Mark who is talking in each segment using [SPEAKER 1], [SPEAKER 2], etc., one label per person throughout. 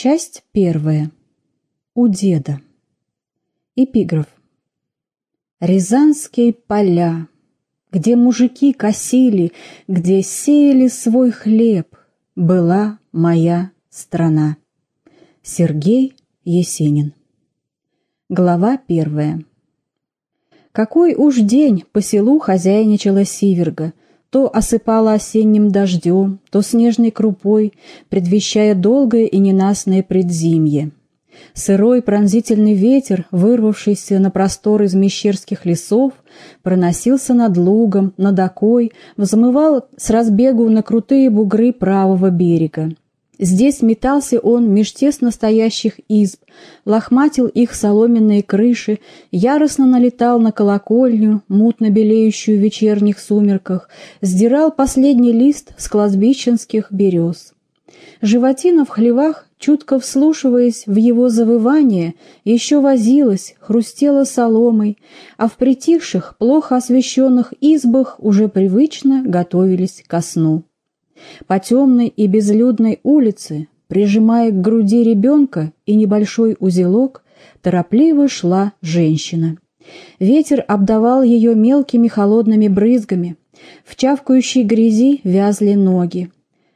[SPEAKER 1] Часть первая. У деда. Эпиграф. Рязанские поля, где мужики косили, где сеяли свой хлеб, была моя страна. Сергей Есенин. Глава первая. Какой уж день по селу хозяйничала Сиверга — то осыпала осенним дождем, то снежной крупой, предвещая долгое и ненастное предзимье. Сырой пронзительный ветер, вырвавшийся на простор из мещерских лесов, проносился над лугом, над окой, взмывал с разбегу на крутые бугры правого берега. Здесь метался он меж тесно стоящих изб, лохматил их соломенные крыши, яростно налетал на колокольню, мутно белеющую в вечерних сумерках, сдирал последний лист с кладбищенских берез. Животина в хлевах, чутко вслушиваясь в его завывание, еще возилась, хрустела соломой, а в притихших, плохо освещенных избах уже привычно готовились ко сну. По темной и безлюдной улице, прижимая к груди ребенка и небольшой узелок, торопливо шла женщина. Ветер обдавал ее мелкими холодными брызгами, в чавкающей грязи вязли ноги.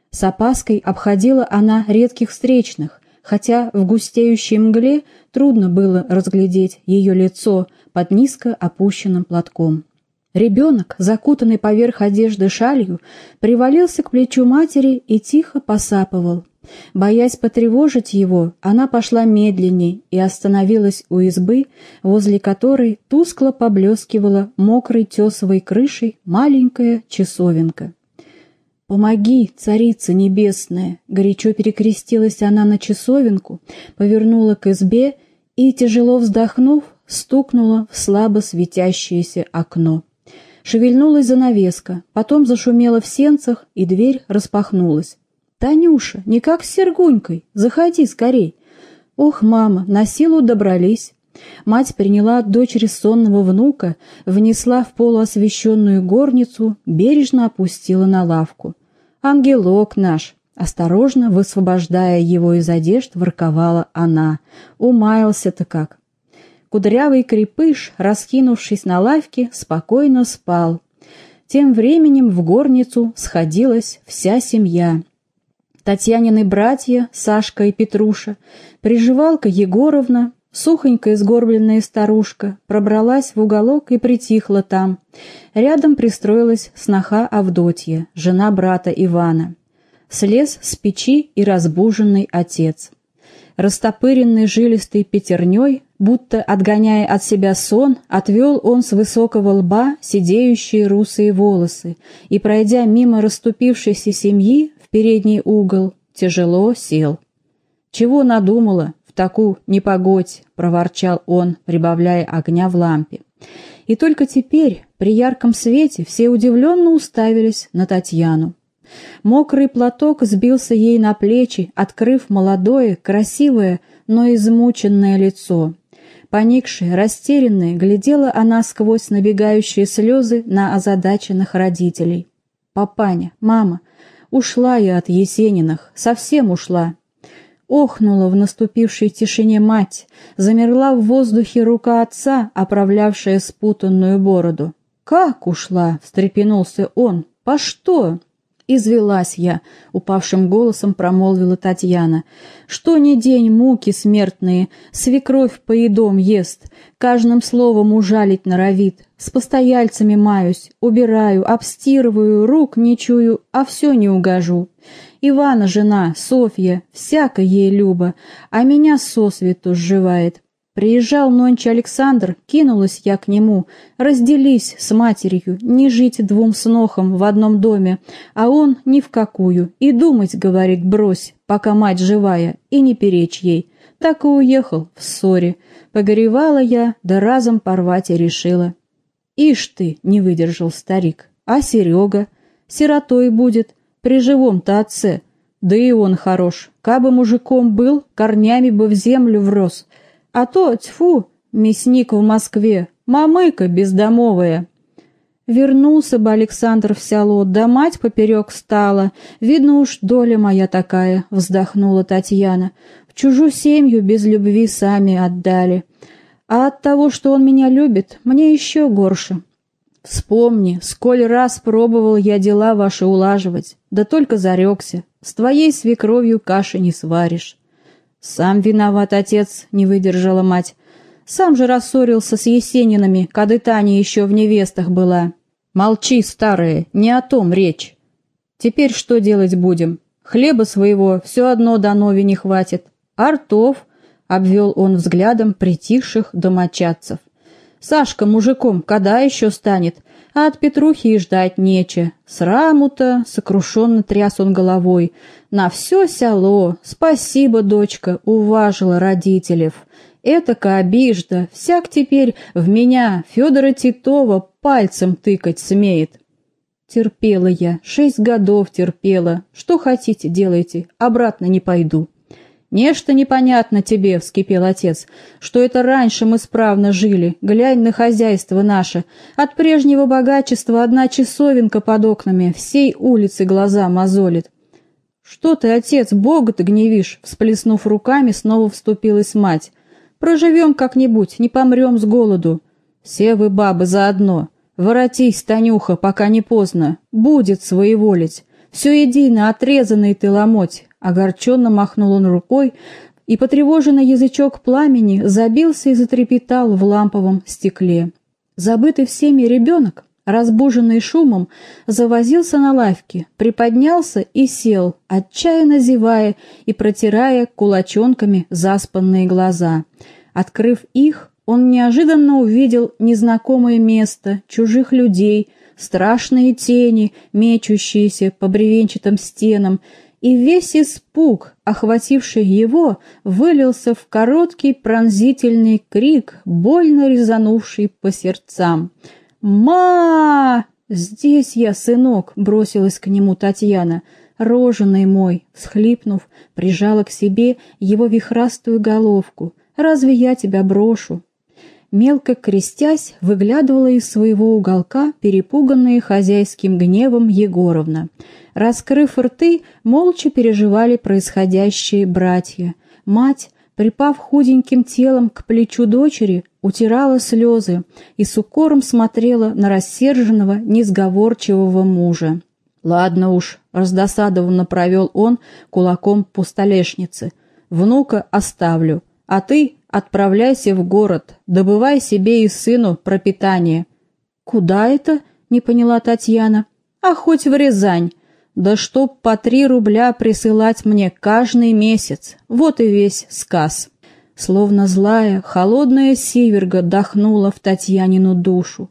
[SPEAKER 1] С опаской обходила она редких встречных, хотя в густеющей мгле трудно было разглядеть ее лицо под низко опущенным платком. Ребенок, закутанный поверх одежды шалью, привалился к плечу матери и тихо посапывал. Боясь потревожить его, она пошла медленней и остановилась у избы, возле которой тускло поблескивала мокрой тесовой крышей маленькая часовенка. «Помоги, царица небесная!» Горячо перекрестилась она на часовенку, повернула к избе и, тяжело вздохнув, стукнула в слабо светящееся окно. Шевельнулась занавеска, потом зашумела в сенцах, и дверь распахнулась. «Танюша, не как с Сергунькой, заходи скорей!» «Ох, мама, на силу добрались!» Мать приняла от дочери сонного внука, внесла в полуосвещенную горницу, бережно опустила на лавку. «Ангелок наш!» Осторожно, высвобождая его из одежд, ворковала она. Умаялся-то как. Кудрявый крепыш, раскинувшись на лавке, спокойно спал. Тем временем в горницу сходилась вся семья. Татьянины братья, Сашка и Петруша, приживалка Егоровна, сухонькая сгорбленная старушка, пробралась в уголок и притихла там. Рядом пристроилась сноха Авдотья, жена брата Ивана. Слез с печи и разбуженный отец. Растопыренный жилистой пятерней Будто, отгоняя от себя сон, отвел он с высокого лба сидеющие русые волосы и, пройдя мимо расступившейся семьи в передний угол, тяжело сел. «Чего надумала в такую непогодь?» — проворчал он, прибавляя огня в лампе. И только теперь, при ярком свете, все удивленно уставились на Татьяну. Мокрый платок сбился ей на плечи, открыв молодое, красивое, но измученное лицо. Поникшая, растерянная, глядела она сквозь набегающие слезы на озадаченных родителей. «Папаня, мама, ушла я от Есениных, совсем ушла». Охнула в наступившей тишине мать, замерла в воздухе рука отца, оправлявшая спутанную бороду. «Как ушла?» — встрепенулся он. «По что?» «Извелась я», — упавшим голосом промолвила Татьяна. «Что ни день муки смертные, свекровь поедом ест, каждым словом ужалить норовит, с постояльцами маюсь, убираю, обстирываю, рук не чую, а все не угожу. Ивана жена, Софья, всяко ей люба, а меня сосвету сживает. Приезжал нонче Александр, кинулась я к нему. Разделись с матерью, не жить двум снохам в одном доме, а он ни в какую. И думать, говорит, брось, пока мать живая, и не перечь ей. Так и уехал в ссоре. Погоревала я, да разом порвать и решила. Ишь ты, не выдержал старик, а Серега? Сиротой будет, при живом-то отце. Да и он хорош, кабы мужиком был, корнями бы в землю врос — а то, тьфу, мясник в Москве, мамыка бездомовая. Вернулся бы Александр в село, да мать поперек стала. Видно уж, доля моя такая, вздохнула Татьяна. В чужую семью без любви сами отдали. А от того, что он меня любит, мне еще горше. Вспомни, сколь раз пробовал я дела ваши улаживать, да только зарекся. С твоей свекровью каши не сваришь. Сам виноват, отец, не выдержала мать. Сам же рассорился с Есенинами, когда Таня еще в невестах была. Молчи, старые, не о том речь. Теперь что делать будем? Хлеба своего все одно до нови не хватит. Артов, обвел он взглядом притихших домочадцев. Сашка мужиком когда еще станет? А от Петрухи и ждать нече. Сраму-то, сокрушенно тряс он головой. На все село, спасибо, дочка, уважила родителей. Этака обижда, всяк теперь в меня, Федора Титова, пальцем тыкать смеет. Терпела я, шесть годов терпела. Что хотите, делайте, обратно не пойду. «Нечто непонятно тебе», — вскипел отец, — «что это раньше мы справно жили. Глянь на хозяйство наше. От прежнего богачества одна часовенка под окнами, всей улицы глаза мозолит». «Что ты, отец, Бога ты гневишь?» — всплеснув руками, снова вступилась мать. Проживем как-нибудь, не помрем с голоду. Все вы бабы заодно. Воротись, Танюха, пока не поздно. Будет своеволить. Все едино, отрезанный ты ломоть. Огорченно махнул он рукой, и потревоженный язычок пламени забился и затрепетал в ламповом стекле. Забытый всеми ребенок, разбуженный шумом, завозился на лавке, приподнялся и сел, отчаянно зевая и протирая кулачонками заспанные глаза — Открыв их, он неожиданно увидел незнакомое место, чужих людей, страшные тени, мечущиеся по бревенчатым стенам, и весь испуг, охвативший его, вылился в короткий пронзительный крик, больно резанувший по сердцам. «Ма! Здесь я, сынок!» — бросилась к нему Татьяна. Роженый мой, схлипнув, прижала к себе его вихрастую головку — Разве я тебя брошу?» Мелко крестясь, выглядывала из своего уголка перепуганная хозяйским гневом Егоровна. Раскрыв рты, молча переживали происходящие братья. Мать, припав худеньким телом к плечу дочери, утирала слезы и с укором смотрела на рассерженного, несговорчивого мужа. «Ладно уж», — раздосадованно провел он кулаком по столешнице, — «внука оставлю, а ты отправляйся в город, добывай себе и сыну пропитание». «Куда это?» — не поняла Татьяна. «А хоть в Рязань. Да чтоб по три рубля присылать мне каждый месяц. Вот и весь сказ». Словно злая, холодная сиверга дохнула в Татьянину душу.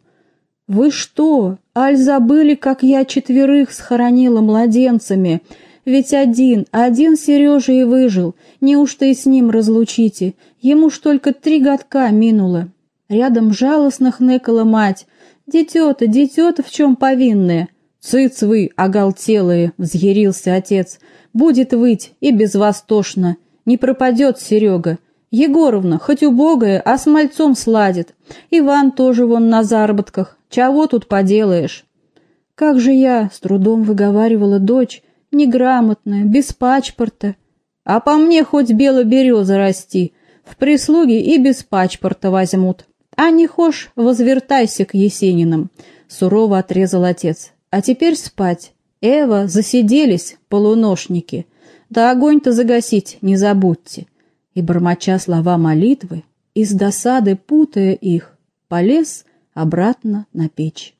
[SPEAKER 1] «Вы что, аль забыли, как я четверых схоронила младенцами?» Ведь один, один Сережа и выжил. Неужто и с ним разлучите? Ему ж только три годка минуло. Рядом жалостно хныкала мать. «Дитё-то, дитё-то в чем повинное?» «Цыц вы, оголтелые!» — взъярился отец. «Будет выть, и без вас тошно. Не пропадет Серега. Егоровна, хоть убогая, а с мальцом сладит. Иван тоже вон на заработках. Чего тут поделаешь?» «Как же я?» — с трудом выговаривала дочь неграмотная, без пачпорта. А по мне хоть бело-береза расти, в прислуге и без пачпорта возьмут. А не хошь, возвертайся к Есенинам, — сурово отрезал отец. А теперь спать. Эва, засиделись, полуношники. Да огонь-то загасить не забудьте. И, бормоча слова молитвы, из досады путая их, полез обратно на печь.